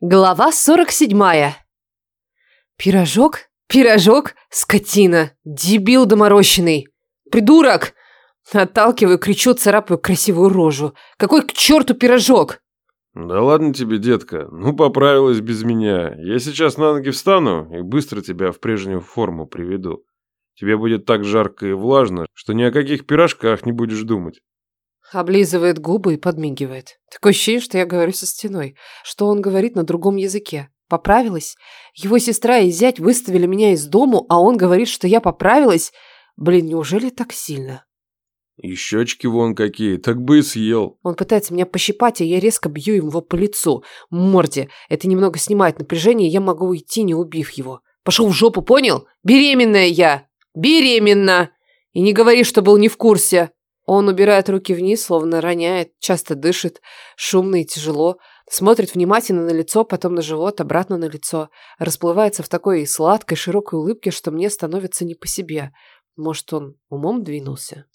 Глава 47. Пирожок? Пирожок? Скотина! Дебил доморощенный! Придурок! Отталкиваю, кричу, царапаю красивую рожу. Какой к черту пирожок? Да ладно тебе, детка. Ну, поправилась без меня. Я сейчас на ноги встану и быстро тебя в прежнюю форму приведу. Тебе будет так жарко и влажно, что ни о каких пирожках не будешь думать. Облизывает губы и подмигивает. Такое ощущение, что я говорю со стеной. Что он говорит на другом языке. Поправилась? Его сестра и зять выставили меня из дому, а он говорит, что я поправилась? Блин, неужели так сильно? И щечки вон какие, так бы и съел. Он пытается меня пощипать, а я резко бью его по лицу, морде. Это немного снимает напряжение, и я могу уйти, не убив его. Пошел в жопу, понял? Беременная я! Беременна! И не говори, что был не в курсе. Он убирает руки вниз, словно роняет, часто дышит, шумно и тяжело, смотрит внимательно на лицо, потом на живот, обратно на лицо, расплывается в такой сладкой, широкой улыбке, что мне становится не по себе. Может, он умом двинулся?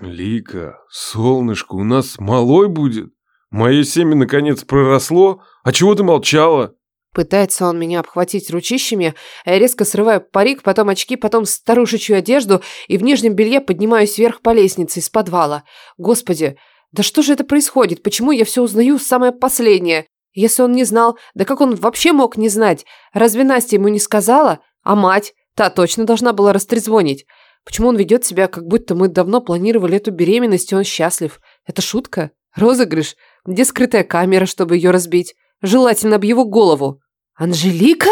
Лика, солнышко, у нас малой будет? Мое семя наконец проросло? А чего ты молчала? Пытается он меня обхватить ручищами, а я резко срываю парик, потом очки, потом старушечью одежду и в нижнем белье поднимаюсь вверх по лестнице из подвала. Господи, да что же это происходит? Почему я все узнаю самое последнее? Если он не знал, да как он вообще мог не знать? Разве Настя ему не сказала? А мать? Та точно должна была растрезвонить. Почему он ведет себя, как будто мы давно планировали эту беременность, и он счастлив? Это шутка? Розыгрыш? Где скрытая камера, чтобы ее разбить? Желательно об его голову. «Анжелика?»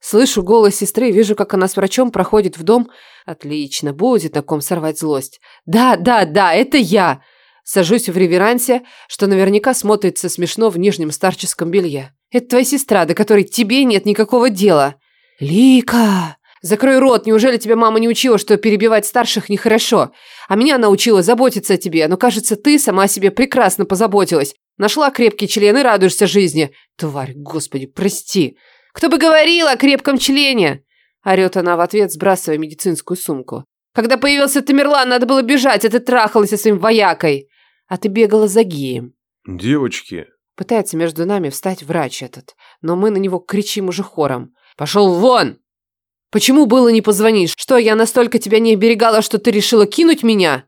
Слышу голос сестры, вижу, как она с врачом проходит в дом. Отлично, будет на ком сорвать злость. «Да, да, да, это я!» Сажусь в реверансе, что наверняка смотрится смешно в нижнем старческом белье. «Это твоя сестра, до которой тебе нет никакого дела!» «Лика!» «Закрой рот, неужели тебя мама не учила, что перебивать старших нехорошо? А меня научила заботиться о тебе, но, кажется, ты сама о себе прекрасно позаботилась. Нашла крепкий член и радуешься жизни. Тварь, господи, прости. Кто бы говорил о крепком члене? Орет она в ответ, сбрасывая медицинскую сумку. Когда появился Тамерлан, надо было бежать, а ты трахалась со своим воякой. А ты бегала за геем. Девочки. Пытается между нами встать врач этот, но мы на него кричим уже хором. Пошел вон! Почему было не позвонить? Что, я настолько тебя не оберегала, что ты решила кинуть меня?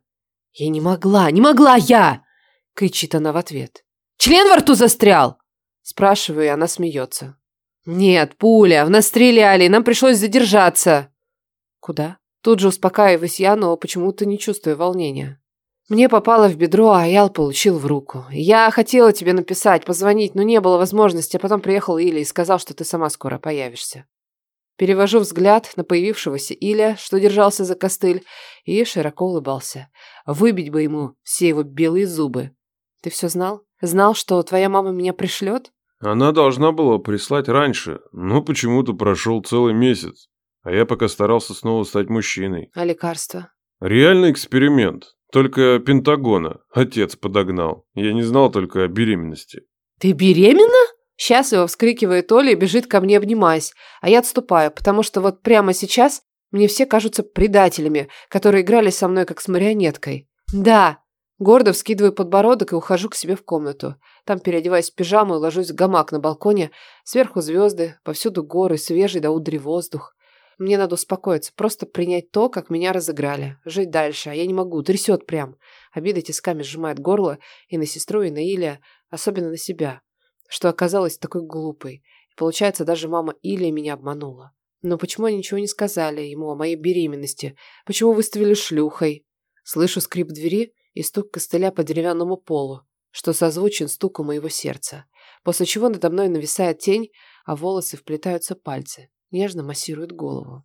Я не могла, не могла я! Кричит она в ответ. Член во рту застрял?» Спрашиваю, и она смеется. «Нет, пуля, в нас стреляли, нам пришлось задержаться». «Куда?» Тут же успокаиваюсь я, но почему-то не чувствую волнения. Мне попало в бедро, а Ял получил в руку. Я хотела тебе написать, позвонить, но не было возможности, а потом приехал Иля и сказал, что ты сама скоро появишься. Перевожу взгляд на появившегося Иля, что держался за костыль, и широко улыбался. Выбить бы ему все его белые зубы. Ты все знал? Знал, что твоя мама меня пришлет? Она должна была прислать раньше, но почему-то прошел целый месяц. А я пока старался снова стать мужчиной. А лекарства? Реальный эксперимент. Только Пентагона. Отец подогнал. Я не знал только о беременности. Ты беременна? Счастливо вскрикивает Оля и бежит ко мне, обнимаясь. А я отступаю, потому что вот прямо сейчас мне все кажутся предателями, которые играли со мной как с марионеткой. Да, Гордо вскидываю подбородок и ухожу к себе в комнату. Там переодеваюсь в пижаму и ложусь в гамак на балконе. Сверху звезды, повсюду горы, свежий до удри воздух. Мне надо успокоиться, просто принять то, как меня разыграли. Жить дальше, а я не могу, трясет прям. Обида тисками сжимает горло и на сестру, и на Илья, особенно на себя, что оказалась такой глупой. И получается, даже мама Илья меня обманула. Но почему они ничего не сказали ему о моей беременности? Почему выставили шлюхой? Слышу скрип двери и стук костыля по деревянному полу, что созвучен стуку моего сердца, после чего надо мной нависает тень, а волосы вплетаются пальцы, нежно массируют голову.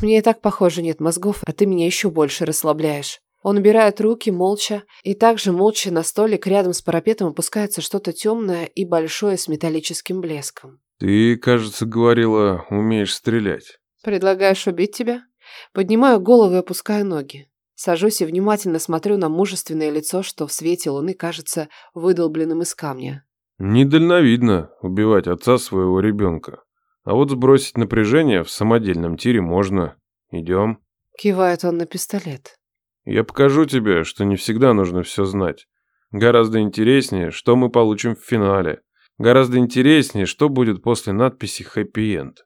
Мне и так, похоже, нет мозгов, а ты меня еще больше расслабляешь. Он убирает руки молча, и также молча на столик рядом с парапетом опускается что-то темное и большое с металлическим блеском. Ты, кажется, говорила, умеешь стрелять. Предлагаешь убить тебя? Поднимаю голову и опускаю ноги. Сажусь и внимательно смотрю на мужественное лицо, что в свете луны кажется выдолбленным из камня. Недальновидно убивать отца своего ребенка. А вот сбросить напряжение в самодельном тире можно. Идем. Кивает он на пистолет. Я покажу тебе, что не всегда нужно все знать. Гораздо интереснее, что мы получим в финале. Гораздо интереснее, что будет после надписи «Хэппи Энд».